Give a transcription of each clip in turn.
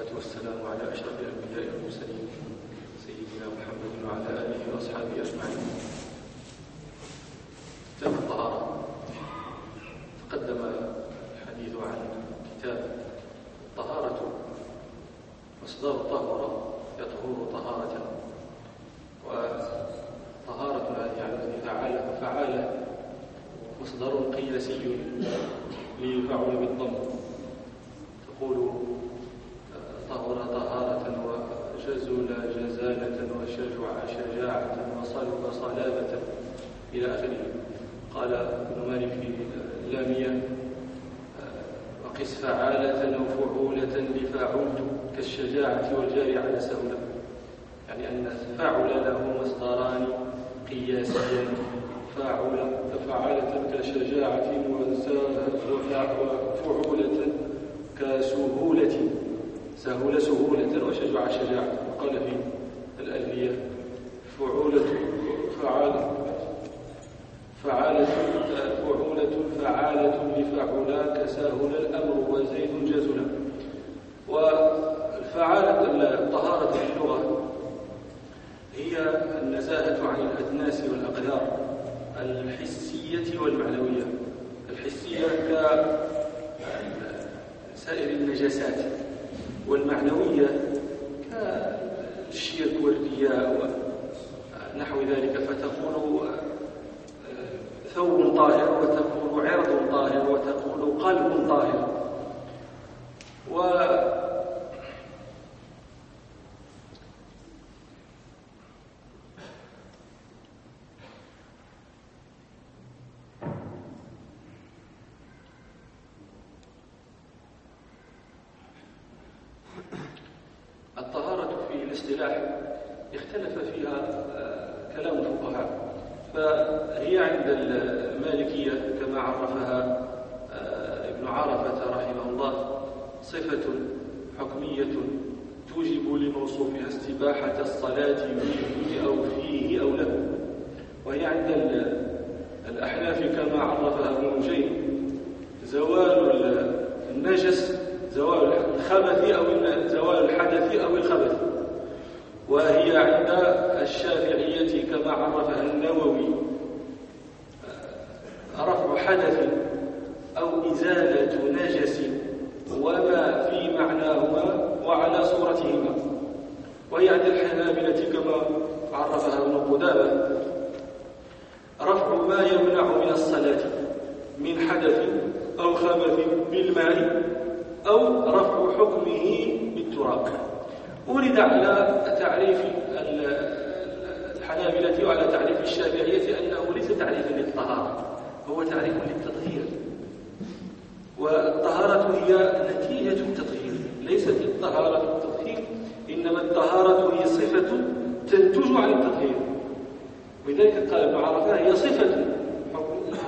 والصلاة والسلام على أشرف الأنبياء والمرسلين سيدنا محمد وعلى آله وأصحابه أجمعين كتاب الطهارة تقدم الحديث عن كتاب الطهارة مصدر طهر يطهر طهارة وطهارة هذه على الذي فعل فعال مصدر قياسي ليفعل بالضم تقول طهر طهارة وجزل جزالة وشجع شجاعة وصلب صلابة إلى آخره قال ابن مالك في اللامية وقس فعالة أو فعولة لفاعلت كالشجاعة والجاري على سهولة. يعني أن فاعل له مصدران قياسيان. فاعل فعالة كشجاعة وفعولة كسهولة. سهول سهولة وشجع شجاعة. وقال في الألفية. فعولة فعالة فعالة فعالة لفعلا كساهل الأمر وزيد جزلا والفعالة الطهارة في اللغة هي النزاهة عن الأدناس والأقدار الحسية والمعنوية. الحسية كسائر النجاسات والمعنوية كالشرك والرياء الاصطلاح اختلف فيها آه، كلام الفقهاء. فهي عند المالكية كما عرفها آه، ابن عرفة رحمه الله صفة حكمية توجب لموصوفها استباحة الصلاة به أو فيه أو له. وهي عند الأحناف كما عرفها ابن نجيم زوال النجس زوال الخبث أو زوال الحدث أو الخبث وهي عند الشافعية كما عرفها النووي رفع حدث أو إزالة نجس وما في معناهما وعلى صورتهما وهي عند الحنابلة كما عرفها ابن قدامة رفع ما يمنع من الصلاة من حدث أو خبث بالماء أو رفع حكمه بالتراب ورد على تعريف الحنابلة وعلى تعريف الشافعية أنه ليس تعريفا للطهارة هو تعريف للتطهير. والطهارة هي نتيجة التطهير ليست الطهارة التطهير إنما الطهارة هي صفة تنتج عن التطهير. ولذلك قال ابن عرفة هي صفة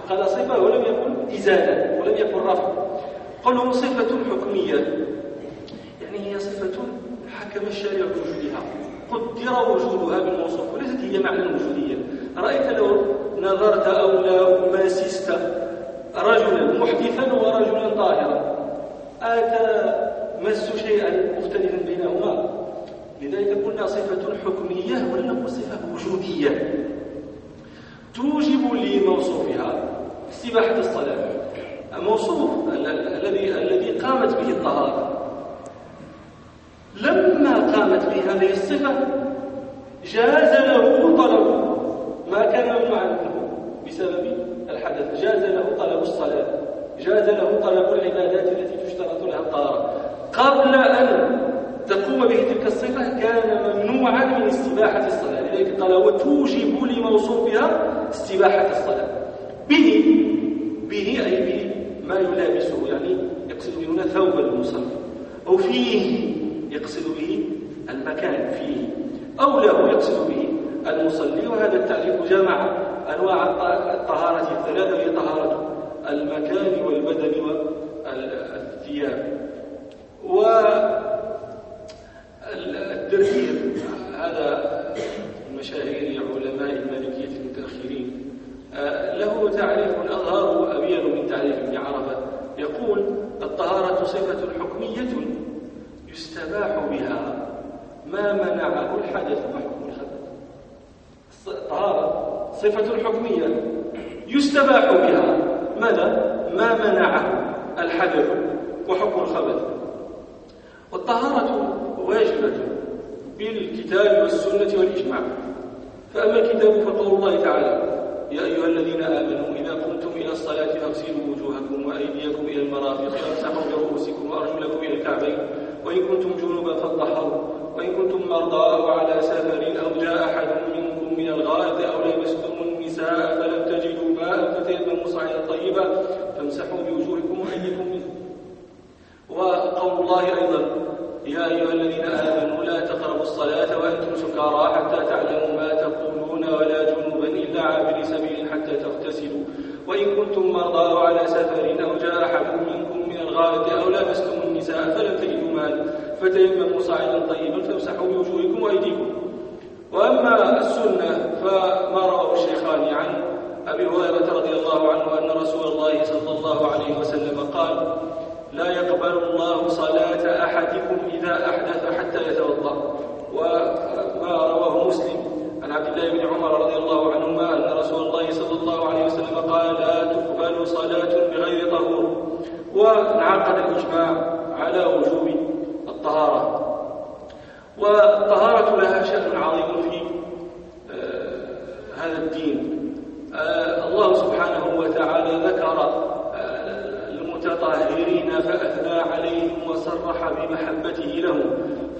قال صفة ولم يكن إزالة ولم يكن رفع. قوله صفة حكمية. يعني هي صفة حكم الشارع بوجودها. قدر وجودها بالموصوف وليست هي معنى وجوديا رأيت لو نظرت أو لا ماسست رجلا محدثا ورجلا طاهرا. آتى مس شيئا مختلفا بينهما؟ لذلك قلنا صفة حكمية ولم نقل صفة وجودية. توجب لموصوفها استباحة الصلاة. موصوف الذي الذي قامت به الطهارة. لما قامت به هذه الصفة جاز له طلب ما كان ممنوعا منه بسبب الحدث. جاز له طلب الصلاة. جاز له طلب العبادات التي تشترط لها الطهارة. قبل أن تقوم به تلك الصفة كان ممنوعا من استباحة الصلاة. لذلك قال وتوجب لموصوفها استباحة الصلاة. به به أي به ما يلابسه يعني يقصد به هنا ثوب المصلي أو فيه يقصد به المكان فيه. أو له يقصد به المصلي وهذا التعريف جمع أنواع الطهارة الثلاثة هي طهارة المكان والبدن والثياب. والتركيب هذا مشاهير علماء المالكية المتأخرين آه، له تعريف أظهر أبين من تعريف ابن عرفة صفة حكمية يستباح بها ما منعه الحدث وحكم الخبث الطهارة صفة حكمية يستباح بها ماذا؟ ما منعه الحدث وحكم الخبث والطهارة واجبة بالكتاب والسنة والإجماع. فأما الكتاب فقول الله تعالى يا أيها الذين آمنوا إذا الصلاة فاغسلوا وجوهكم وأيديكم إلى المرافق وامسحوا برؤوسكم وأرجلكم إلى الكعبين. وإن كنتم جنوبا فاطهروا. وإن كنتم مرضى أو على سفر أو جاء أحد منكم من الغائط أو لمستم النساء فلم تجدوا ماء فتيمموا صعيدا طيبا فامسحوا بوجوهكم وأيديكم منه. وقول الله أيضا يا أيها الذين آمنوا لا تقربوا الصلاة وأنتم سكارى حتى تعلموا ما تقولون ولا جنوبا إلا عابر سبيل حتى تغتسلوا. وإن كنتم مرضى على سفر أو جاء أحد منكم من الغائط أو لامستم النساء فلم تجدوا ماء فتيمموا صعيدا طيبا فامسحوا بوجوهكم وأيديكم. وأما السنة فما رواه الشيخان عن أبي هريرة رضي الله عنه أن رسول الله صلى الله عليه وسلم قال لا يقبل الله صلاة أحدكم إذا أحدث حتى يتوضأ. وما رواه مسلم عن عبد الله بن عمر رضي الله عنهما أن رسول الله صلى الله عليه وسلم قال لا تقبل صلاة بغير طهور. وانعقد الإجماع على وجوب الطهارة. والطهارة لها شأن عظيم في آه، هذا الدين. آه، الله سبحانه وتعالى ذكر المتطهرين فأثنى عليهم وصرح بمحبته لهم.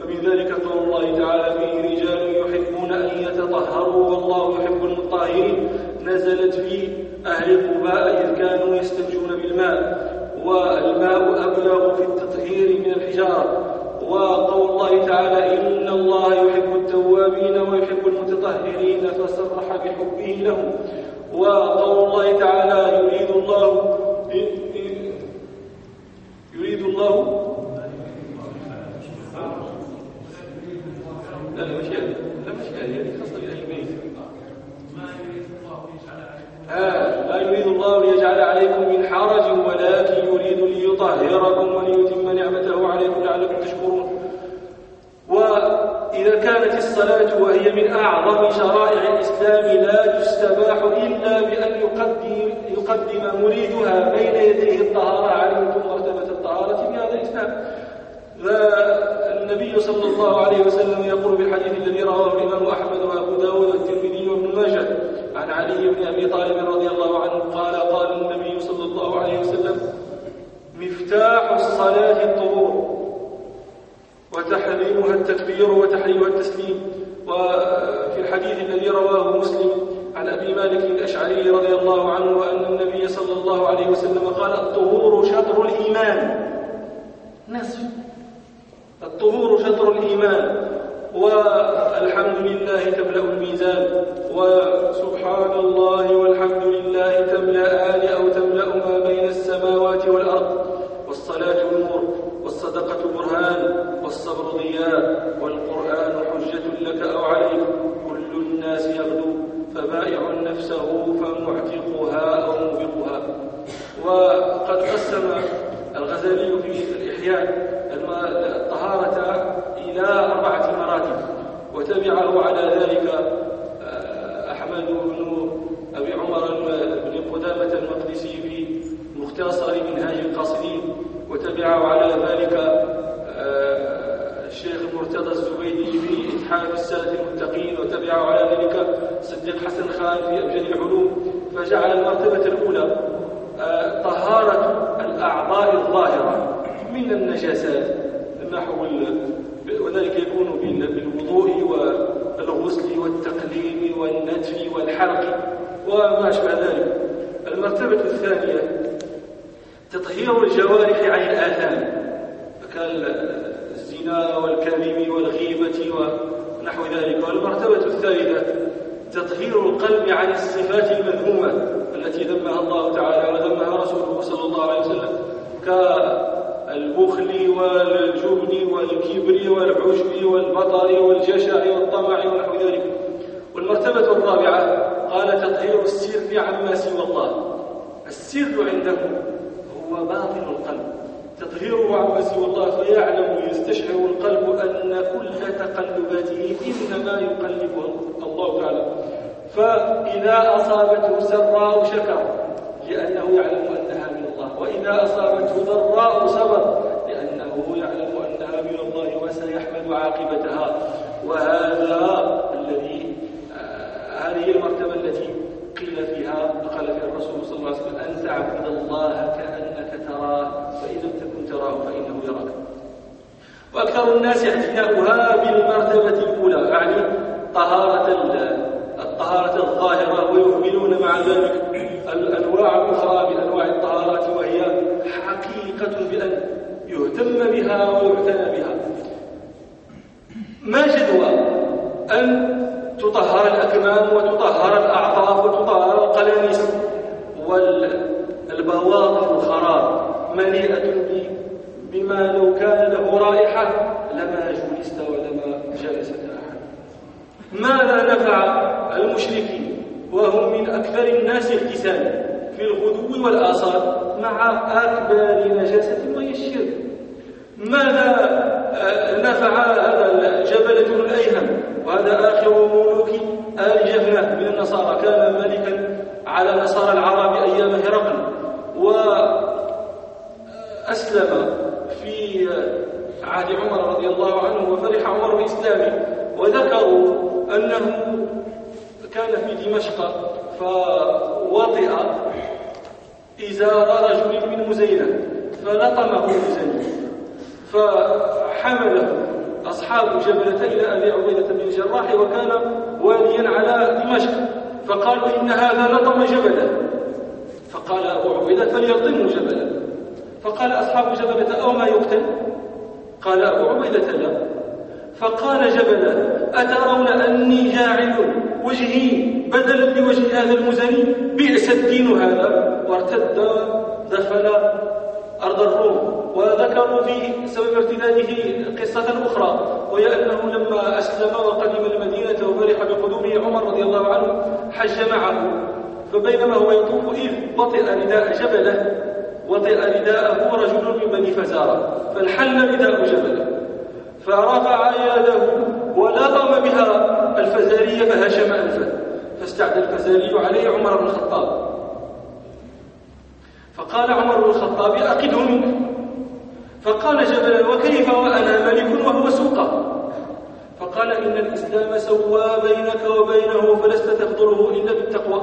فمن ذلك قول الله تعالى فيه رجال يحبون أن يتطهروا والله يحب المطهرين. نزلت في أهل قباء إذ كانوا يستنجون بالماء والماء أبلغ في التطهير من الحجارة. وقول الله تعالى إن الله يحب التوابين ويحب المتطهرين فصرح بحبه لهم. وقول الله تعالى يريد الله يريد الله لا لا مش هذه لا مش هذه هذه خاصة بأهل البيت آه لا يريد الله ليجعل عليكم من حرج ولكن يريد ليطهركم وليتم نعمته عليكم لعلكم تشكرون. وإذا كانت الصلاة وهي من أعظم شرائع الإسلام لا تستباح إلا بأن يقدم, يقدم مريدها بين يديه الطهارة علمتم مرتبة الطهارة في هذا الإسلام. فالنبي صلى الله عليه وسلم يقول بالحديث الذي رواه الإمام أحمد وأبو داود والترمذي وابن ماجه عن علي بن أبي طالب رضي الله عنه قال قال النبي صلى الله عليه وسلم مفتاح الصلاة الطهور وتحريمها التكبير وتحريمها التسليم. وفي الحديث الذي رواه مسلم عن أبي مالك الأشعري رضي الله عنه أن النبي صلى الله عليه وسلم قال الطهور شطر الإيمان. نصف. الطهور شطر الإيمان. والحمد لله تملأ الميزان وسبحان الله والحمد لله تملأان أو تملأ ما بين السماوات والأرض والصلاة نور والصدقة برهان والصبر ضياء والقرآن حجة لك أو عليك كل الناس يغدو فبائع نفسه فمعتقها أو موبقها وقد قسم الغزالي في الإحياء الطهارة إلى أربعة مراتب وتبعه على ذلك آه، أحمد بن أبي عمر بن قدامة المقدسي في مختصر منهاج القاصدين وتبعه على ذلك آه، الشيخ المرتضى الزبيدي في إتحاف السادة المتقين وتبعه على ذلك صديق حسن خان في أبجد العلوم فجعل المرتبة الأولى آه، طهارة الأعضاء الظاهرة من النجاسات نحو وذلك يكون بالوضوء والغسل والتقليم والنتف والحرق وما أشبه ذلك المرتبة الثانية تطهير الجوارح عن الآثام كالزنا والكذب والغيبة ونحو ذلك والمرتبة الثالثة تطهير القلب عن الصفات المذمومة التي ذمها الله تعالى وذمها رسوله صلى الله عليه وسلم كالبخل والجبن والكبر والعجب والبطر والجشع والطمع ونحو ذلك والمرتبة الرابعة قال تطهير السر عما سوى الله السر عنده هو باطن القلب تطهيره عما سوى الله فيعلم ويستشعر القلب أن كل تقلباته إنما يقلبه الله تعالى فإذا أصابته سراء شكر لأنه يعلم أنها من الله وإذا أصابته ضراء صبر لأنه يعلم أنها من الله وسيحمد عاقبتها وهذا الذي آه، هذه المرتبة التي قيل فيها قال فيها الرسول صلى الله عليه وسلم أن تعبد الله كأنك تراه فإن لم تكن تراه فإنه يراك وأكثر الناس اعتناؤها بالمرتبة الأولى يعني طهارة الطهارة الظاهرة ويهملون مع ذلك الأنواع الأخرى من أنواع الطهارات وهي حقيقة بأن يهتم بها ويعتنى بها. ما جدوى؟ أن تطهر الأكمام وتطهر الأعضاء وتطهر القلانس والبواطن الخراب مليئة بما لو كان رائحة لما جلست ولما جلست أحد. ماذا نفع المشركين وهم من أكثر الناس احتسانا في الغدو والآصال مع أكبر نجاسة وهي الشرك؟ ماذا آه، نفع هذا جبلة الأيهم وهذا آخر ملوك آل جهنة من النصارى؟ كان ملكا على نصارى العرب أيام هرقل وأسلم في عهد عمر رضي الله عنه وفرح عمر بإسلامه وذكروا أنه كان في دمشق فوطئ إزار رجل من مزينة فلطمه مزينة فحمله أصحاب جبلة إلى أبي عبيدة بن الجراح وكان واليا على دمشق فقالوا إن هذا لطم جبلا فقال أبو عبيدة فليلطمه جبلا فقال أصحاب جبلة أو ما يقتل؟ قال أبو عبيدة لا فقال جبلا أترون أني جاعل وجهي بدلا لوجه هذا المزني؟ بئس الدين هذا. وارتد دخل أرض الروم وذكروا في سبب ارتداده قصة أخرى وهي أنه لما أسلم وقدم المدينة وفرح بقدومه عمر رضي الله عنه حج معه فبينما هو يطوف إذ وطئ رداء جبله. وطئ رداءه رجل من بني فزارة فانحل رداء جبله فرفع يده ولطم بها الفزارية فهشم أنفه فاستعدى الفزاري عليه عمر بن الخطاب. فقال عمر بن الخطاب أقده منك. فقال جبل وكيف وأنا ملك وهو سوقا فقال إن الإسلام سوى بينك وبينه فلست تفضله إلا بالتقوى.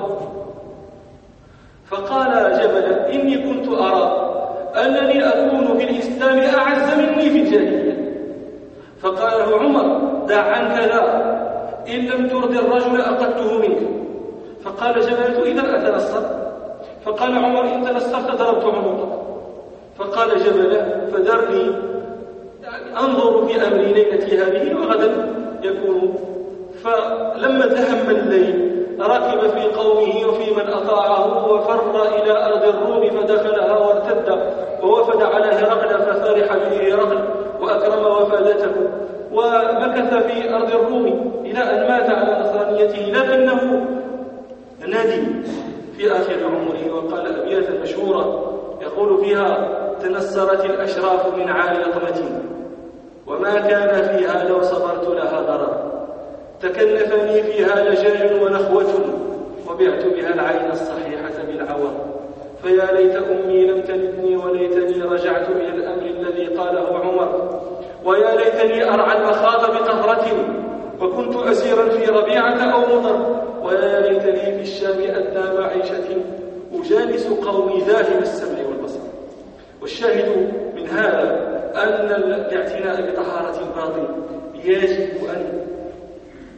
فقال جبل إني كنت أرى أنني أكون في الإسلام أعز مني في الجاهلية. فقال له عمر دع عنك لا إن لم ترضي الرجل أخذته منك. فقال جبلة إذا أتنصر. فقال عمر إن تنصرت ضربت عنقك. فقال جبلة فذرني أنظر في أمري ليلتي هذه وغدا يكون. فلما تهم الليل ركب في قومه وفي من أطاعه وفر إلى أرض الروم فدخلها وارتد ووفد على هرقل ففرح به هرقل وأكرم وفادته ومكث في أرض الروم إلى أن مات على نصرانيته لكنه ندم في آخر عمره وقال أبياتا مشهورة يقول فيها تنسرت الأشراف من عالي قمة وما كان فيها لو صبرت لها ضرر. تكلفني فيها لجاج ونخوة وبعت بها العين الصحيحة بالعوض. فيا ليت أمي لم تلدني وليتني رجعت إلى الأمر الذي قاله عمر. ويا ليتني أرعى المخاض بقهرة وكنت أسيرا في ربيعة أو مطر ويا ليت لي في الشام أدنى معيشة أجالس قومي ذاهب السمع والبصر. والشاهد من هذا أن الاعتناء بطهارة الباطن يجب أن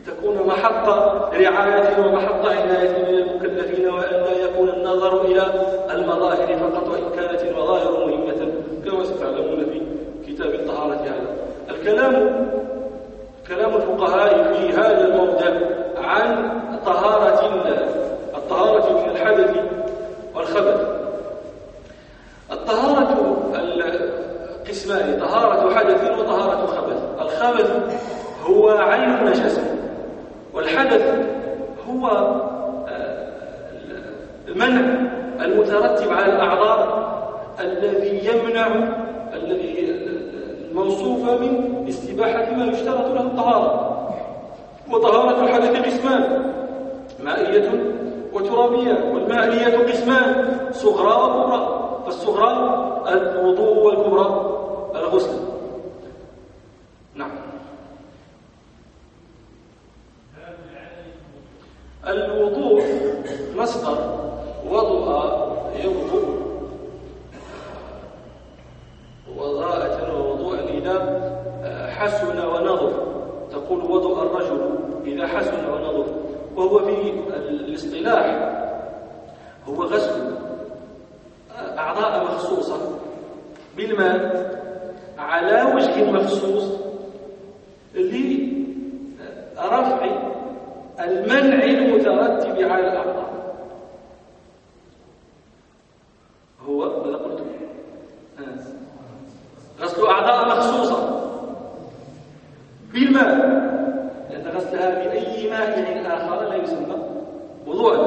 تكون محط رعاية ومحط عناية من المكلفين وأن لا يكون النظر إلى المظاهر فقط وإن كانت المظاهر مهمة كما ستعلمون في كتاب الطهارة هذا الكلام كلام الفقهاء في هذا الموضع عن طهارة الطهارة من الحدث والخبث. الطهارة قسمان طهارة حدث وطهارة خبث. الخبث هو عين النجاسة والحدث هو آه، المنع المترتب على الأعضاء الذي يمنع الذي الموصوفة من استباحة ما يشترط له الطهارة وطهارة الحدث قسمان مائية وترابية والمائية قسمان صغرى وكبرى فالصغرى الوضوء والكبرى الغسل نعم الوضوء مصدر وضوء يوضوء وضاءة ووضوءا إذا حسن ونظر. تقول وضوء الرجل إذا حسن ونظر. وهو في الاصطلاح هو غسل. أعضاء مخصوصة. بالماء على وجه مخصوص لرفع المنع المترتب على الأعضاء هو ماذا قلت؟ غسل أعضاء مخصوصة. بالماء. لأن غسلها بأي ماء آخر لا يسمى وضوءا.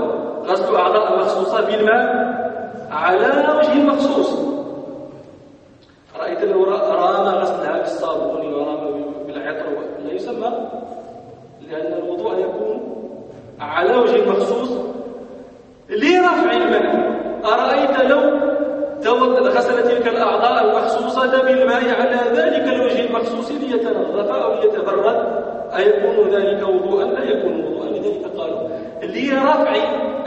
غسل أعضاء مخصوصة بالماء على وجه مخصوص. رأيت لو رام غسلها بالصابون ورام بالعطر لا يسمى لأن الوضوء يكون على وجه مخصوص لرفع المنع أرأيت لو غسل تلك الأعضاء المخصوصة بالماء على ذلك الوجه المخصوص ليتنظف أو ليتبرد؟ أيكون ذلك وضوءا؟ لا يكون وضوءا لذلك قالوا لرفع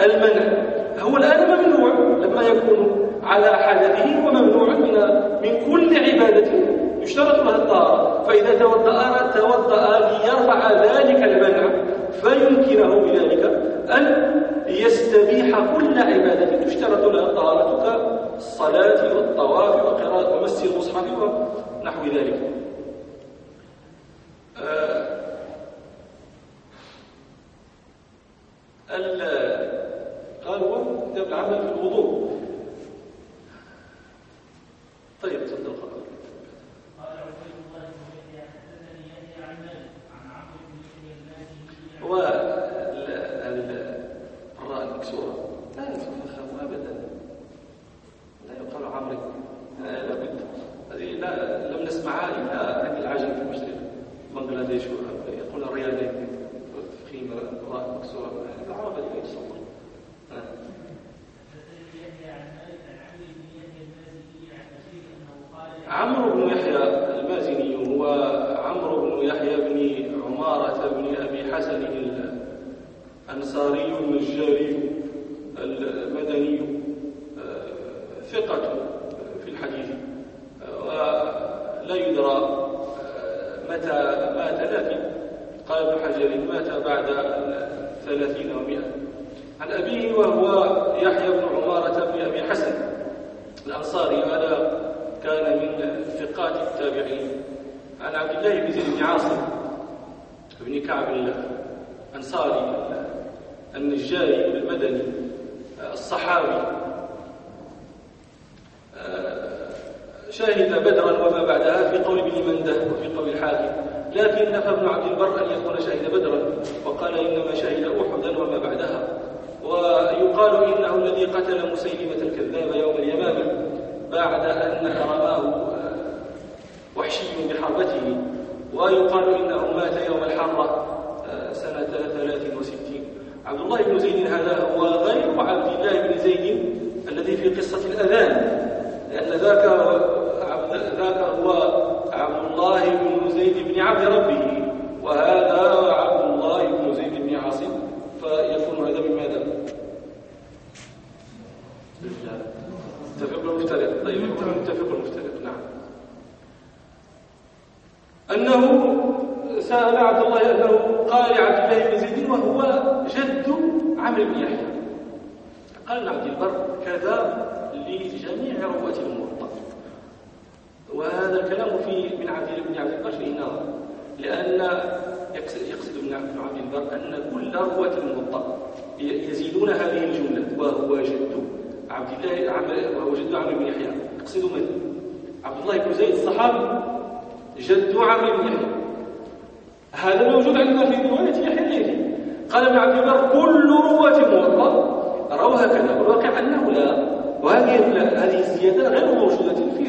المنع هو الآن ممنوع لما يكون على حدثه وممنوع من من كل عبادة. يشترط لها الطهارة. فإذا توضأ توضأ ليرفع ذلك المنع فيمكنه بذلك أن يستبيح كل عبادة تشترط لها الطهارة كالصلاة والطواف وقراءة ومس المصحف ونحو ذلك آه قال هو كتاب العمل في الوضوء طيب تفضل خبر قال عبيد الله بن يحيى حدثني يحيى عن مالك عن عمرو بن يحيى هو الراء المكسوره لا يتفخم ابدا لا يقال عمرو لابد هذه لا لم نسمعها الا عند العجم في المشرق بنغلاديش يقول الرياضي في راء مكسوره العرب لا يتصور عمرو بن يحيى المازني هو عمرو بن يحيى بن عمارة بن أبي حسن الأنصاري النجاري المدني آه، ثقة في الحديث ولا يدرى آه، متى مات لكن قال ابن حجر مات بعد ثلاثين ومئة عن أبيه وهو يحيى بن عمارة بن أبي حسن الأنصاري هذا كان من ثقات التابعين. عن عبد الله بن زيد بن عاصم بن كعب الأنصاري النجاري المدني الصحابي شهد بدرا وما بعدها في قول ابن منده وفي قول الحاكم. لكن نفى ابن عبد البر أن يكون شهد بدرا وقال إنما شهد أحدا وما بعدها. ويقال إنه الذي قتل مسيلمة الكذاب يوم اليمامة بعد أن رماه وحشي بحربته. ويقال إنه مات يوم الحرة آه، سنة 63 عبد الله بن زيد هذا هو غير عبد الله بن زيد الذي في قصة الأذان لأن ذاك ذاك هو عبد الله بن زيد بن عبد ربه وهذا عبد الله بن زيد بن عاصم فيكون هذا من ماذا؟ متفق المفترق طيب يكون متفق المفترق نعم أنه سأل عبد الله أنه قال لعبد الله بن زيد وهو جد عمرو بن يحيى قال عبد البر كذا لجميع رواة الموطأ وهذا الكلام في من عبد بن عبد البر فيه نظر لأن يقصد ابن عبد البر أن كل رواة الموطأ يزيدون هذه الجملة وهو جد عبد الله وهو جد عمرو بن يحيى. يقصد من؟ عبد الله بن زيد الصحابي. جد عمرو بن يحيى. هذا موجود عندنا في رواية يحيى الليثي. قال ابن عبد البر كل رواة موطأ روى هكذا والواقع أنه لا. وهذه هذه الزيادة غير موجودة في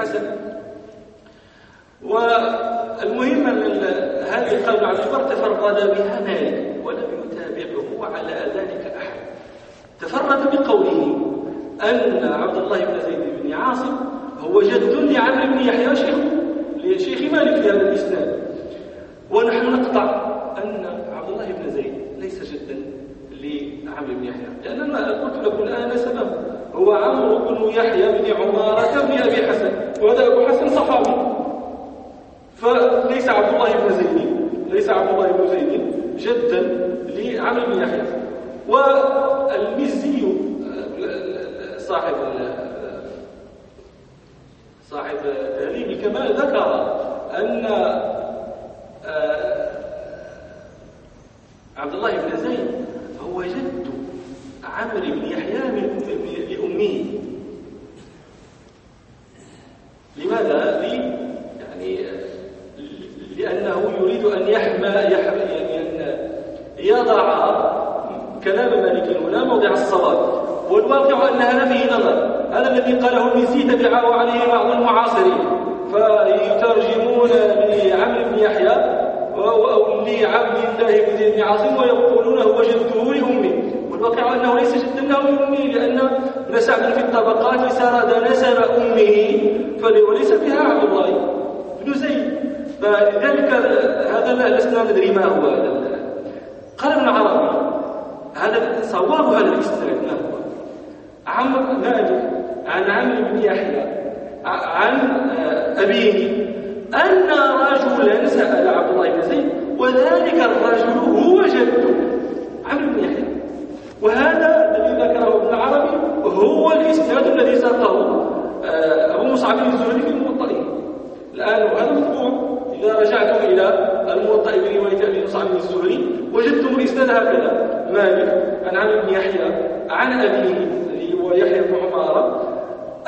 الحسن والمهم هذه القلب عبد البر تفرد بها مالك ولم يتابعه على ذلك أحد. تفرد بقوله أن عبد الله بن زيد بن عاصم هو جد لعمرو بن يحيى شيخ لشيخ مالك في هذا الإسناد. ونحن نقطع أن عبد الله بن زيد ليس جدا لعمرو بن يحيى لأن ما قلت لكم الآن سببه هو عمرو بن يحيى بن عمارة بن أبي حسن وهذا أبو حسن صحابي. فليس عبد الله بن زيد ليس عبد الله بن زيد جدا لعمرو بن يحيى. والمزي صاحب صاحب تهذيب الكمال ذكر أن آه، عبد الله بن زيد هو جد. عمرو بن يحيى لأمه لماذا؟ لي يعني لأنه يريد أن يحمى أن يضع كلام مالك هنا موضع الصواب. والواقع أن هذا فيه نظر. هذا الذي قاله المزي تبعه عليه بعض المعاصرين. فيترجمون لعمرو بن يحيى أو لعبد الله بن عاصم ويقولون هو جده لأمه. والواقع أنه ليس جدا له لأمه لأن نسب في الطبقات سرد نسب أمه وليس فيها عبد الله بن زيد. فلذلك هذا لسنا ندري ما هو قال ابن عربي هذا صواب هذا الاسناد ما هو؟ عمرو مالك عن عمرو بن يحيى عن آه، أبيه أن رجلا سأل عبد الله بن زيد وذلك الرجل هو جده. عمرو بن يحيى. وهذا الذي ذكره ابن عربي هو الإسناد الذي ساقه آه، أبو مصعب الزهري في الموطئ الآن وهذا مطبوع إذا رجعتم إلى الموطئ برواية أبي مصعب الزهري وجدتم الإسناد هكذا. مالك عن عمرو بن يحيى عن أبيه ويحيى بن عمارة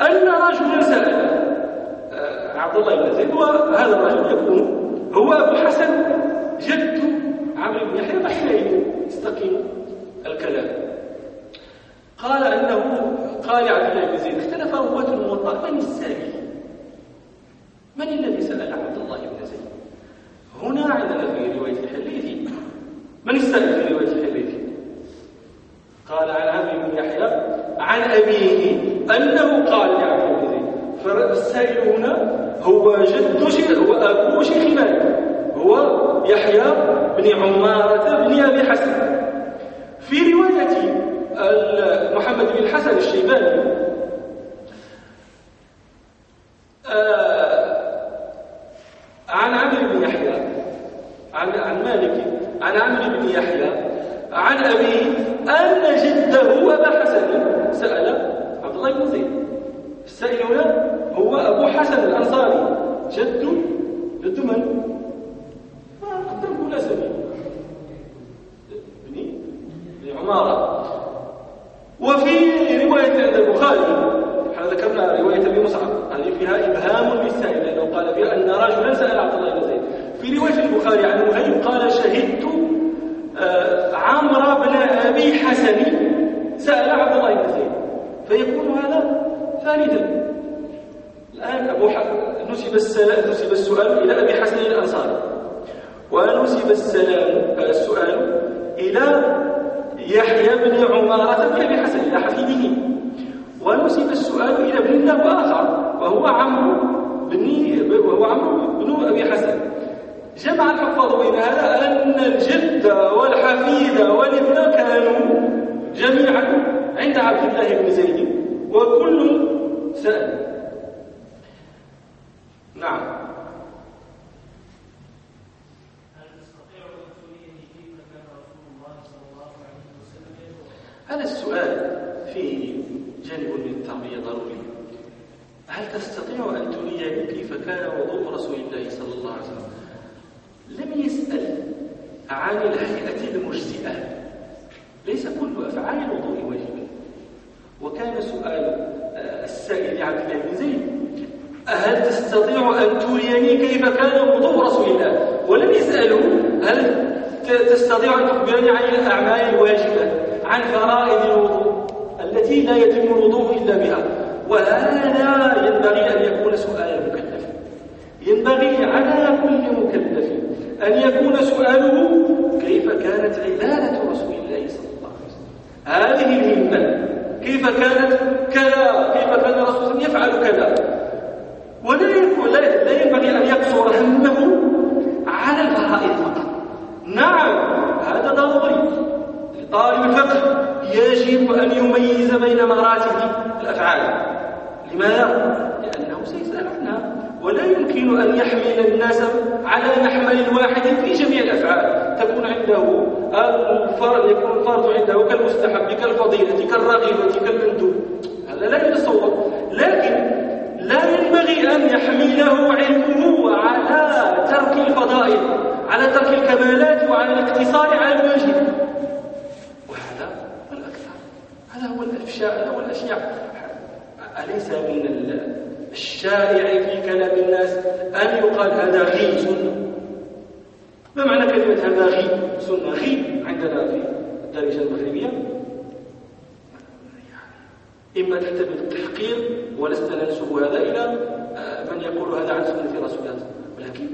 أن رجلا سأل آه، عبد الله بن زيد وهذا الرجل يكون هو أبو حسن جد عمرو بن يحيى فحينئذ استقيم الكلام. قال أنه قال عبد الله بن زيد اختلف رواة الموطأ من السائل؟ من الذي سأل عبد الله بن زيد؟ هنا عندنا في رواية الحليثي من السائل في رواية الحليثي قال عن عمرو بن يحيى عن أبيه أنه قال لعبد بن زيد فالسائل هنا هو جد شيخ هو أبو شيخ مالك هو يحيى بن عمارة بن أبي حسن. في رواية محمد بن الحسن الشيباني آه، عن عمرو بن يحيى عن عن مالك عن عمرو بن يحيى عن أبيه أن جده أبا حسن سأل عبد الله بن زيد السائل هنا هو أبو حسن الأنصاري جد جد من؟ قدم كل سبيل ابن عمارة وفي رواية عند البخاري إحنا ذكرنا رواية أبي مصعب هذه فيها إبهام للسائل لأنه قال فيها أن رجلا سأل عبد الله بن زيد في رواية البخاري عن مهيب قال شهدت آه، عمرو بن أبي حسن سأل عبد الله بن زيد فيكون هذا فاردا الآن أبو ح... نسب, السلام نسب السؤال إلى أبي حسن الأنصاري ونسب السلام السؤال إلى يحيى بن عمارة بن أبي حسن إلى حفيده ونسب السؤال إلى ابن الله آخر وهو عمرو بن وهو عمرو بن أبي حسن جمع الحفاظ بين هذا أن الجد والحفيد والابن كانوا جميعا عند عبد الله بن زيد وكل سأل نعم. هذا السؤال فيه جانب من التربية ضروري. هل تستطيع أن تريني كيف كان وضوء رسول الله صلى الله عليه وسلم؟ عن الهيئة المجزئة. ليس كل أفعال الوضوء واجبة وكان سؤال آه، السائل عبد الله بن زيد هل تستطيع أن تريني كيف كان وضوء رسول الله؟ ولم يسأله هل تستطيع أن تخبرني عن الأعمال الواجبة عن فرائض الوضوء التي لا يتم الوضوء إلا بها؟ وهذا ينبغي أن يكون سؤالا. ينبغي على كل مكلف أن يكون سؤاله كيف كانت عبادة رسول الله صلى الله عليه وسلم؟ هذه الهمة. كيف كانت كذا؟ كيف كان الرسول يفعل كذا؟ ولا لا ينبغي أن يقصر همه على الفرائض فقط. نعم هذا ضروري. لطالب الفقه يجب أن يميز بين مراتب الأفعال. لماذا؟ لأنه سيسأل عنها ولا يمكن أن يحمل الناس على محمل واحد في جميع الأفعال. تكون عنده الفرض يكون الفرض عنده كالمستحب كالفضيلة كالرغيبة كالمندوب هذا لا يتصور. لكن لا ينبغي أن يحمله علمه على ترك الفضائل على ترك الكمالات وعلى الاقتصار على الواجب. وهذا هو الأكثر. هذا هو الأفشاء هذا هو الأشياء. أليس من الشائع في كلام الناس أن يقال هذا غي سنة. ما معنى كلمة هذا غي سنة؟ غي عندنا في الدارجة المغربية. إما تحتمل التحقير ولسنا ننسب هذا إلى آه، من يقول هذا عن سنة رسول الله ولكن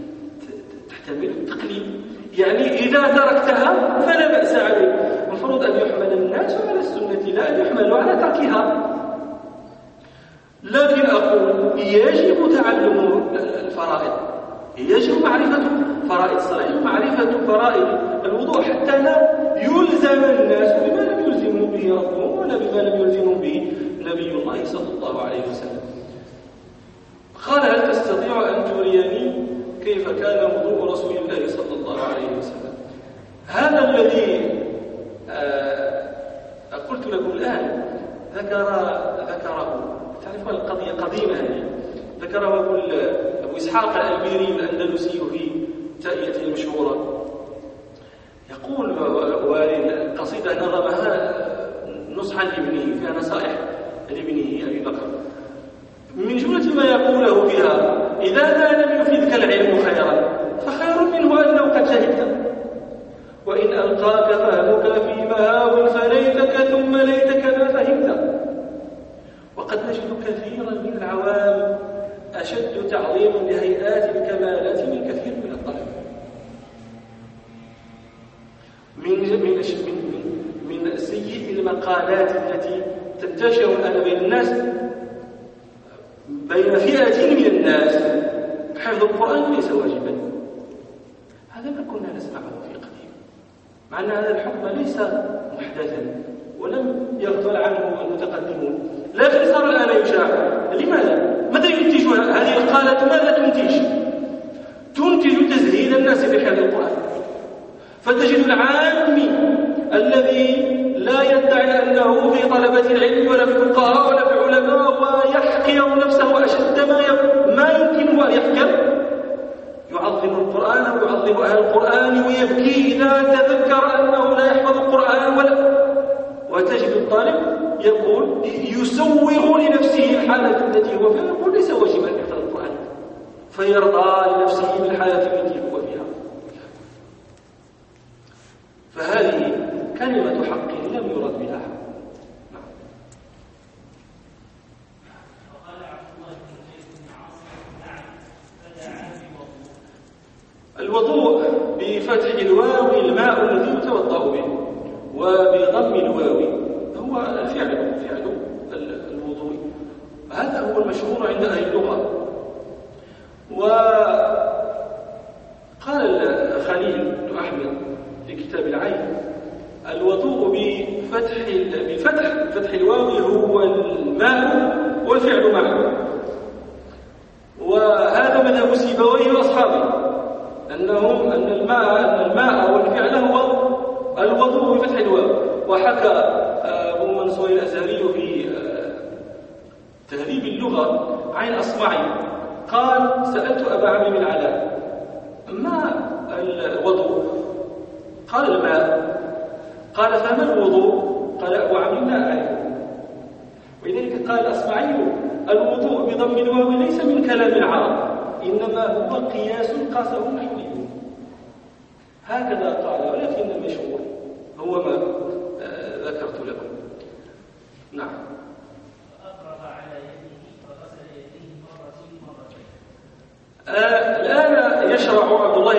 تحتمل التقليد يعني إذا تركتها فلا بأس عليك. المفروض أن يحمل الناس على السنة لا أن يحملوا على تركها. لكن أقول يجب تعلم الفرائض. يجب معرفة فرائض الصلاة معرفة فرائض. الوضوء حتى لا يلزم الناس بما لم يلزموا به ربهم ولا بما لم يلزموا به نبي الله صلى الله عليه وسلم. قال هل تستطيع أن تريني كيف كان وضوء رسول الله صلى الله عليه وسلم؟ هذا الذي آه قلت لكم الآن ذكر ذكره تعرفون القضية قديمة هذه ذكره أبو, إسحاق الألبيري الأندلسي في تأية المشهورة يقول والقصيدة نظمها نصحا لابنه فيها نصائح لابنه أبي بكر. من جملة ما يقوله فيها إذا ما لم يفدك العلم خيرا فخير منه أنه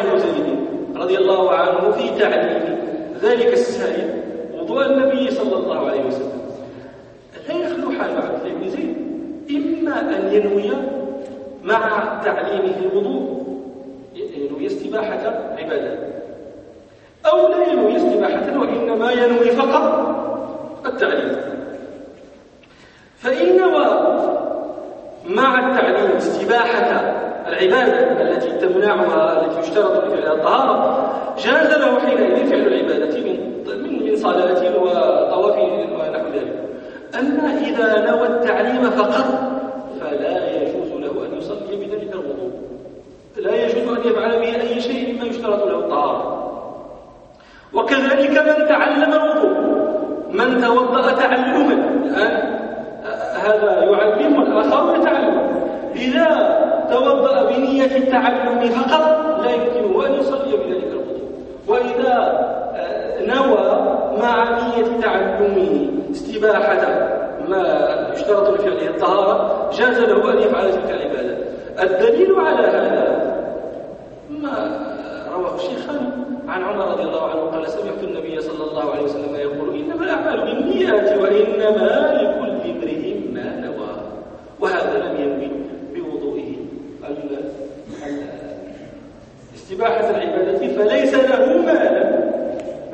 المزني رضي الله عنه في تعليم ذلك السائل وضوء النبي صلى الله عليه وسلم. لا يخلو حال عبد الله بن زيد. إما أن ينوي مع تعليمه الوضوء ينوي استباحة عبادة أو لا ينوي استباحة وإنما ينوي فقط التعليم. فإن نوى مع التعليم استباحة العبادة التي تمنعها التي يشترط لفعلها الطهارة جاز له حينئذ فعل العبادة من من صلاة وطواف ونحو ذلك. أما إذا نوى التعليم فقط فلا يجوز له أن يصلي بذلك الوضوء. لا يجوز أن يفعل به أي شيء مما يشترط له الطهارة. وكذلك من تعلم الوضوء من توضأ تعلما. الآن هذا يعلم الآخر يتعلم إذا توضأ بنية التعلم فقط لا يمكنه أن يصلي بذلك الوضوء. وإذا آه، نوى مع نية تعلمه استباحة ما يشترط لفعله الطهارة جاز له أن يفعل تلك العبادة. الدليل على هذا ما رواه الشيخان عن عمر رضي الله عنه قال سمعت النبي صلى الله عليه وسلم يقول إنما الأعمال بالنيات وإنما لكل امرئ ما نوى وهذا لم ينوي بوضوئه استباحة العبادة فليس له ما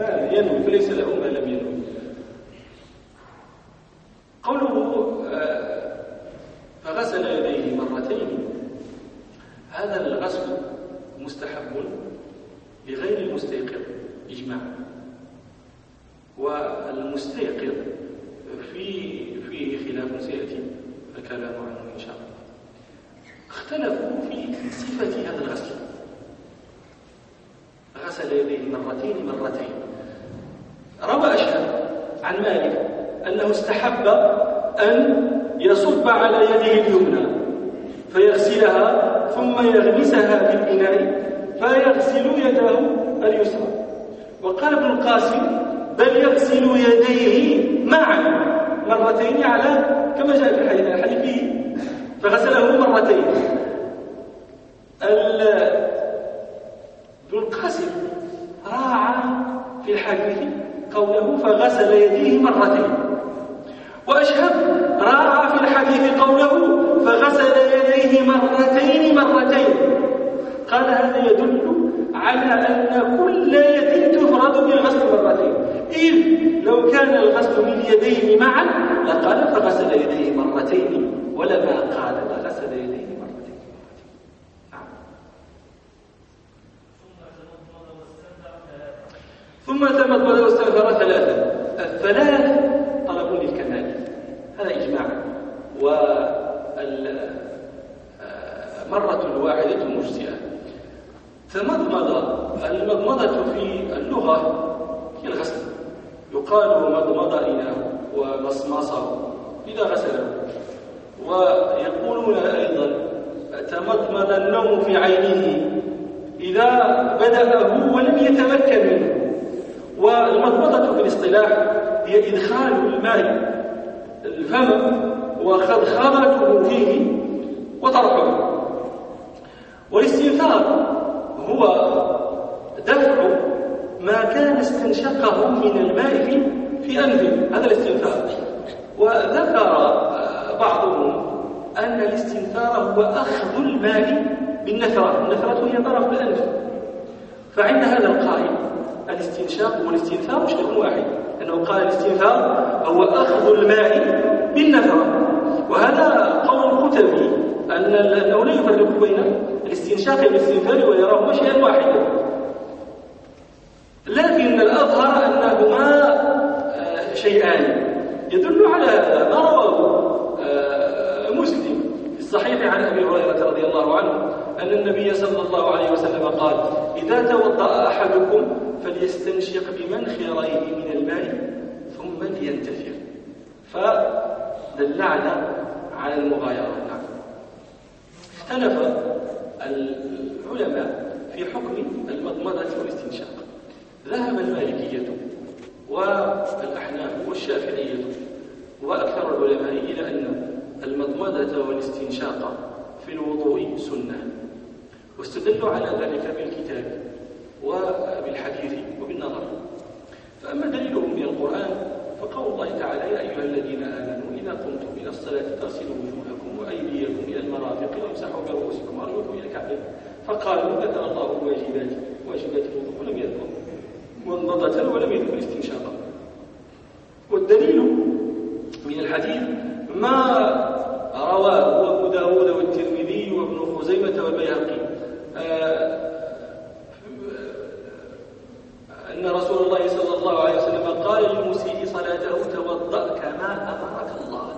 لم ينوي فليس له ما لم ينوي قوله آه، فغسل يديه مرتين هذا الغسل مستحب لغير المستيقظ إجماعا والمستيقظ في فيه خلاف سيأتي الكلام عنه إن شاء الله اختلفوا في صفة هذا الغسل غسل يديه مرتين مرتين روى أشهر عن مالك أنه استحب أن يصب على يده اليمنى فيغسلها ثم يغمسها في الإناء فيغسل يده اليسرى. وقال ابن القاسم بل يغسل يديه معا مرتين على كما جاء في الحديث الحديث فغسله مرتين. ابن القاسم راعى في الحديث قوله فغسل يديه مرتين وأشهب راعى في الحديث قوله فغسل يديه مرتين مرتين قال هذا يدل على أن كل يد تفرد بالغسل مرتين إذ لو كان باليدين معا؟ لقال فغسل يديه مرتين ولما قال فغسل يديه مرتين. نعم. ثم تمضمض واستغفر ثلاثا الثلاث طلب للكمال هذا إجماع. والمرة الواحدة مجزئة. تمضمض. المضمضة في اللغة يقال مضمض إناه ومصمصه إذا غسله ويقولون أيضا تمضمض النوم في عينه. إذا بدأه ولم يتمكن منه. والمضمضة في الاصطلاح هي إدخال الماء الفم وخضخضته فيه وطرحه. والاستنثار هو دفع ما كان استنشقه من الماء في أنفه هذا الاستنثار. وذكر بعضهم أن الاستنثار هو أخذ الماء بالنثرة النثرة هي طرف الأنف. فعند هذا القائل الاستنشاق والاستنثار شيء واحد أنه قال الاستنثار هو أخذ الماء بالنثرة. وهذا قول القتبي أن أنه لا يفرق بين الاستنشاق والاستنثار ويراهما شيئا واحدا. لكن الأظهر أنهما آه، شيئان. يدل على هذا ما رواه آه، مسلم في الصحيح عن أبي هريرة رضي الله عنه أن النبي صلى الله عليه وسلم قال إذا توضأ أحدكم فليستنشق بمنخريه من الماء ثم لينتفر فدلعنا على المغايرة. نعم. اختلف العلماء في حكم المضمضة والاستنشاق. ذهب المالكية والأحناف والشافعية وأكثر العلماء إلى أن المضمضة والاستنشاق في الوضوء سنة. واستدلوا على ذلك بالكتاب وبالحديث وبالنظر. فأما دليلهم من القرآن فقول الله تعالى يا أيها الذين آمنوا إذا قمتم إلى الصلاة فاغسلوا وجوهكم وأيديكم المرافقين وامسحوا برؤوسكم وأرجلكم إلى الكعبين فقالوا ذكر الله واجبات واجبات الوضوء ولم يذكر. منضدة ولم يذكر استنشاقا والدليل من الحديث ما رواه أبو داود والترمذي وابن خزيمة والبيهقي. آه، أن رسول الله صلى الله عليه وسلم قال للمسيء صلاته توضأ كما أمرك الله.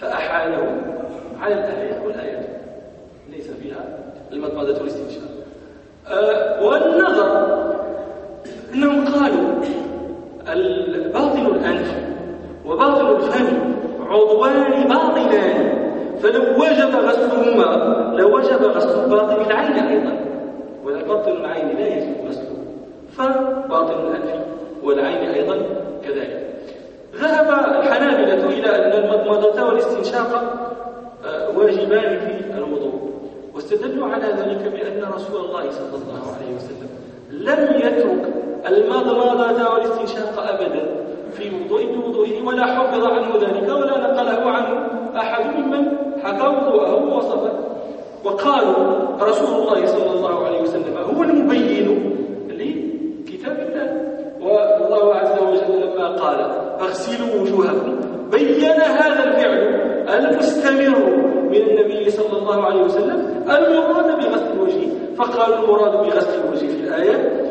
فأحاله على الآية والآيات ليس فيها المضمضة والاستنشاق أه والنظر أنهم قالوا الباطن الأنف وباطن الفم عضوان باطنان فلو وجب غسلهما لوجب غسل باطن العين أيضا وباطن العين لا يجب غسله فباطن الأنف والعين أيضا كذلك. ذهب الحنابلة إلى أن المضمضة والاستنشاق آه، واجبان في الوضوء واستدلوا على ذلك بأن رسول الله صلى الله عليه وسلم لم يترك المضمضة والاستنشاق أبدا. في وضوء بوضوئه ولا حفظ عنه ذلك ولا نقله عنه أحد ممن حكى وضوءه ووصفه. وقالوا رسول الله صلى الله عليه وسلم هو المبين لكتاب الله. والله عز وجل لما قال أغسلوا وجوهكم. بين هذا الفعل المستمر من النبي صلى الله عليه وسلم المراد بغسل الوجه. فقالوا المراد بغسل الوجه في الآية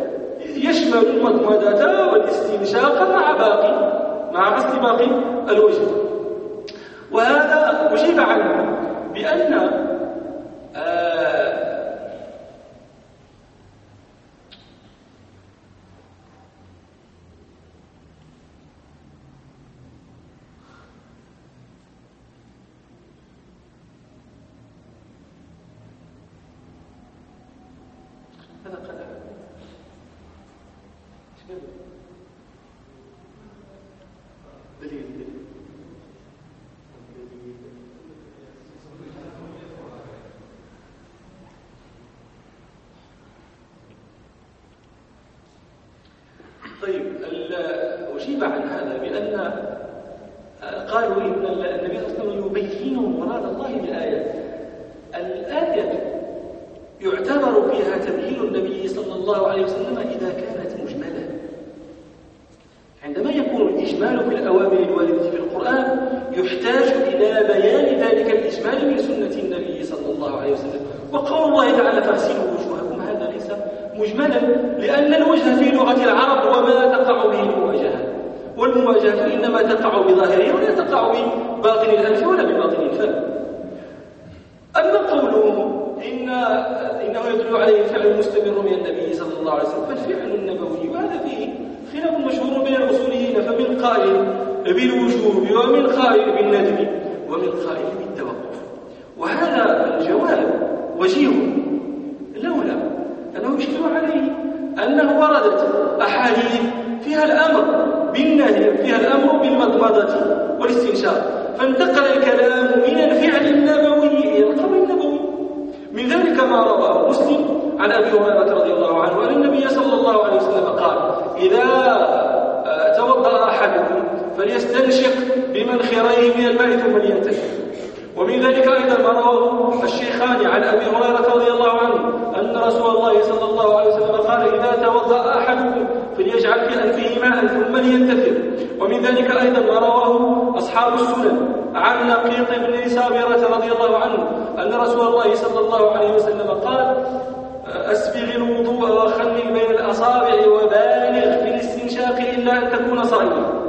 يشمل المضمضة والاستنشاق مع باقي مع غسل باقي الوجه. وهذا أجيب عنه بأن آه طيب أجيب عن هذا بأن آه، قالوا إن النبي صلى الله عليه وسلم يبين مراد الله بالآية. الآية يعتبر فيها تمهيد النبي صلى الله عليه وسلم إذا كانت مجملة. عندما يكون الإجمال في الأوامر الواردة في القرآن يحتاج إلى بيان ذلك الإجمال من سنة النبي صلى الله عليه وسلم. وقول الله تعالى فاغسلوا وجوهكم هذا ليس مجملا لأن الوجه في لغة العرب وجل إنما تقع بظاهره ولا تقع بباطن الأنف يجعل في أنفهما ثم لينتفر ومن ذلك أيضا ما رواه أصحاب السنن عن لقيط بن سابرة رضي الله عنه أن رسول الله صلى الله عليه وسلم قال أسبغ الوضوء وخلي بين الأصابع وبالغ في الاستنشاق إلا أن تكون صائما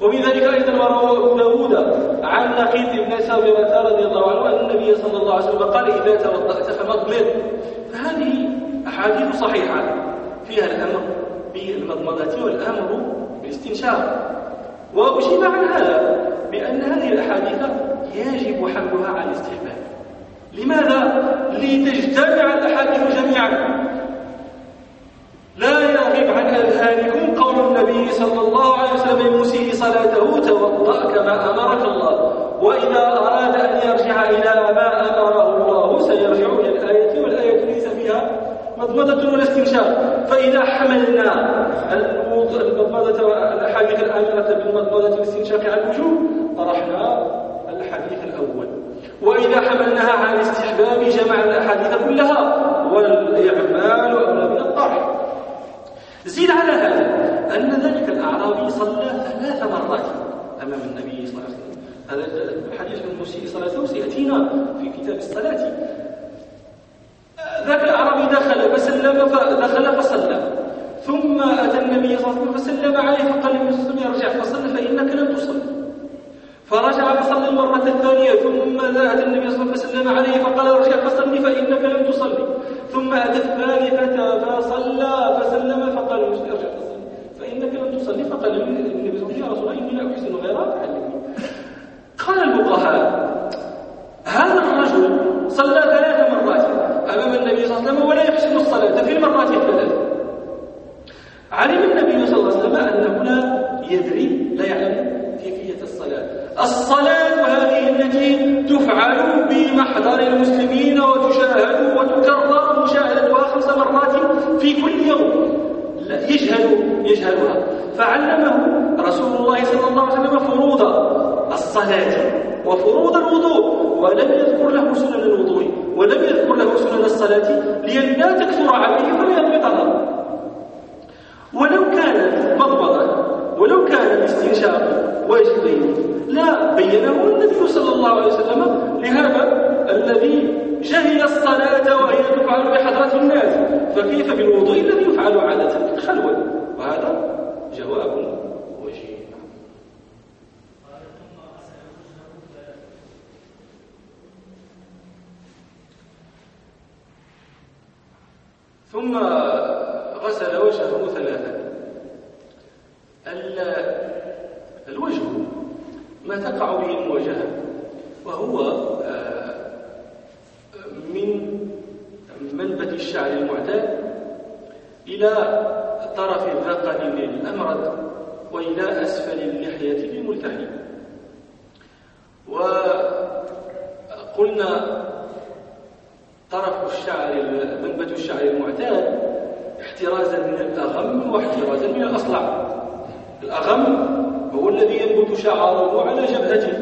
ومن ذلك أيضا ما رواه أبو داود عن لقيط بن سابرة رضي الله عنه أن النبي صلى الله عليه وسلم قال إذا توضأت فمضمر فهذه أحاديث صحيحة فيها الأمر. بالمضمضة والأمر بالاستنشاق. وأجيب عن هذا بأن هذه الأحاديث يجب حملها على الاستحباب. لماذا؟ لتجتمع الأحاديث جميعا. لا يغيب عن أذهانكم قول النبي صلى الله عليه وسلم المسيء صلاته توضأ كما أمرك الله. وإذا أراد أن يرجع إلى ما أمره الله سيرجع إلى البضمضة والاستنشاق. فإذا حملنا المضمضة والأحاديث الآمنة بالمضمضة والاستنشاق على الوجوب طرحنا الحديث الأول. وإذا حملناها على الاستحباب جمع الأحاديث كلها والإعمال أولى من الطرح. زيد على هذا أن ذلك الأعرابي صلى ثلاث مرات أمام النبي صلى الله عليه وسلم. هذا الحديث من مسيء صلاته سيأتينا في كتاب الصلاة. ذاك الأعرابي دخل فسلم فدخل فصلى ثم أتى النبي صلى الله عليه وسلم فسلم عليه فقال النبي صلى الله ارجع فصل فإنك لم تصل. فرجع فصلى المرة الثانية ثم أتى النبي صلى الله عليه وسلم عليه فقال ارجع فصلي فإنك لم تصلي ثم أتى الثالثة فصلى فسلم فقال ارجع فصلي فإنك لم تصلي فقال النبي صلى الله عليه وسلم يا رسول الله إني لا أحسن فعلمني قال الفقهاء هذا الرجل صلى ثلاث مرات. أمام النبي صلى الله عليه وسلم ولا يحسن الصلاة. في المرات الثلاث علم النبي صلى الله عليه وسلم أنه لا يدري لا يعلم كيفية الصلاة. الصلاة هذه التي تفعل بمحضر المسلمين وتشاهد وتكرر مشاهدتها خمس مرات في كل يوم. يجهل يجهلها. فعلمه رسول الله صلى الله عليه وسلم فروض الصلاة. وفروض الوضوء. ولم يذكر له سنن الوضوء ولم يذكر له سنن الصلاة لأن لا تكثر عليه فليضبطها ولو كانت مضبطة ولو كان الاستنشاق واجبين لا بينه النبي صلى الله عليه وسلم لهذا الذي جهل الصلاة وهي تفعل بحضرة الناس. فكيف بالوضوء الذي يفعل عادة؟ خلوة وهذا جواب. ثم غسل وجهه ثلاثا الوجه ما تقع به المواجهة وهو آه، من منبت الشعر المعتاد إلى طرف الذقن للأمرد وإلى أسفل اللحية للملتحي وقلنا طرف الشعر منبت الشعر المعتاد احترازا من الأغم واحترازا من الأصلع. الأغم هو الذي ينبت شعره على جبهته.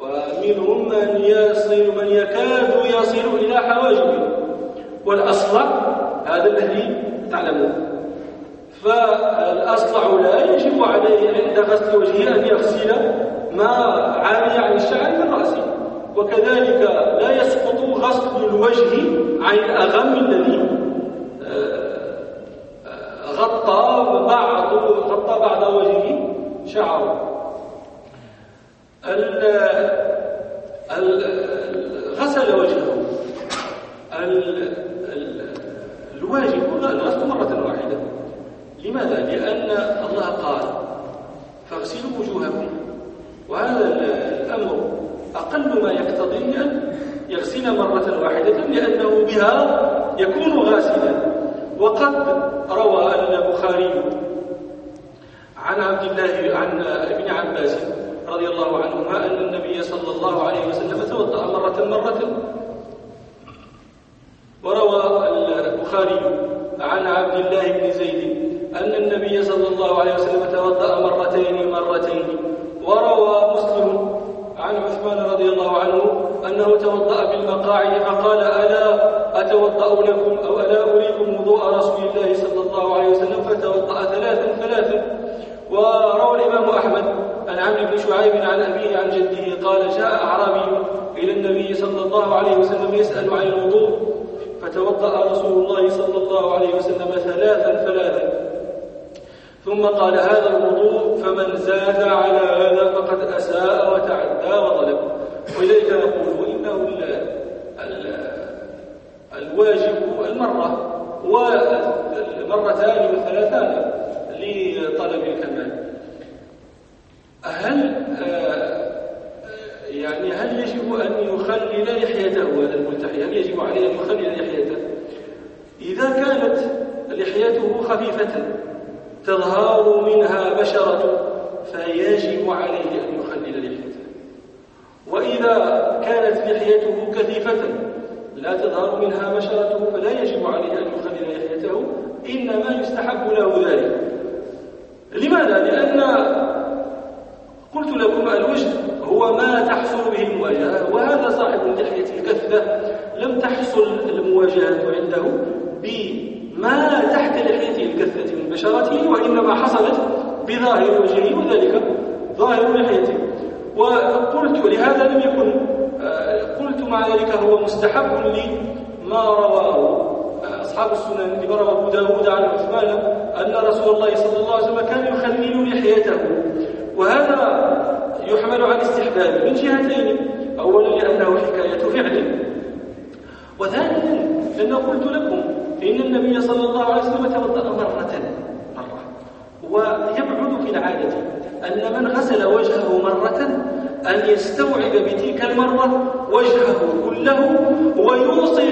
ومنهم من يصل من يكاد يصل إلى حواجبه. والأصلع هذا الذي تعلمون. فالأصلع لا يجب عليه عند غسل وجهه أن يغسل ما عاني عن الشعر من رأسه. وكذلك لا يسقط غسل الوجه عن الأغم الذي آه، غطى بعض غطى بعض وجهه شعره. غسل وجهه. الواجب الغسل مرة واحدة. لماذا؟ لأن الله قال فاغسلوا وجوهكم. وهذا الأمر أقل ما يقتضي يغسل مرة واحدة لأنه بها يكون غاسلا. وقد روى البخاري عن عبد الله عن ابن عباس رضي الله عنهما أن النبي صلى الله عليه وسلم توضأ مرة مرة وروى البخاري عن عبد الله بن زيد أن النبي صلى الله عليه وسلم توضأ مرتين مرتين وروى مسلم عن عثمان رضي الله عنه أنه توضأ بالمقاعد فقال ألا أتوضأ لكم أو ألا أريكم وضوء رسول الله صلى الله عليه وسلم فتوضأ ثلاثا ثلاثا وروى الإمام أحمد عن عمرو بن شعيب عن أبيه عن جده قال جاء أعرابي إلى النبي صلى الله عليه وسلم يسأل عن الوضوء فتوضأ رسول الله صلى الله عليه وسلم ثلاثا ثلاثا ثم قال هذا الوضوء فمن زاد على هذا فقد أساء وتعدى وظلم ولذلك نقول إنه الواجب المرة والمرتان والثلاثان لطلب الكمال هل آه، يعني هل يجب أن يخلل لحيته هذا الملتحي هل يجب عليه أن يخلل لحيته إذا كانت لحيته خفيفة تظهر منها بشرة فيجب عليه أن يخلل لحيته وإذا كانت لحيته كثيفة لا تظهر منها بشرته فلا يجب عليه أن يخلل لحيته إنما يستحب له ذلك لماذا؟ لأن قلت لكم الوجه هو ما تحصل به المواجهة. الكفة لم تحصل المواجهة عنده بما تحت لحيته الكفة من بشرته وإنما حصلت بظاهر وجهه وذلك ظاهر لحيته. وقلت ولهذا لم يكن آه، قلت مع ذلك هو مستحب لما رواه. أصحاب السنن روى أبو داود عن عثمان أن رسول الله صلى الله عليه وسلم كان يخلل لحيته. وهذا يحمل على الاستحباب من جهتين. أولا لأنه حكاية فعل. وثانيا لأن قلت لكم إن النبي صلى الله عليه وسلم توضأ مرة. مرة. ويبعد في العادة أن من غسل وجهه مرة أن يستوعب بتلك المرة وجهه كله ويوصل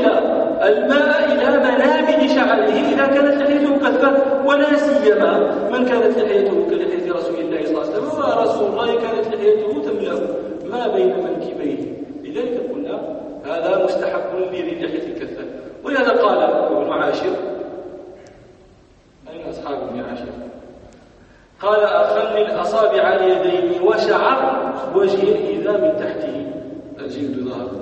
الماء إلى منابذ شعره. إذا كانت لحيته كثة ولا سيما من كانت لحيته كلحية رسول الله صلى الله عليه وسلم. ورسول الله كانت لحيته تملأ؟ ما بين منكبيه. لذلك قلنا هذا مستحب لذي لحية الكثة ولهذا قال ابن عاشر أين أصحاب ابن عاشر؟ قال أخل الأصابع اليدين وشعر وجه إذا من تحته. الجلد ظهر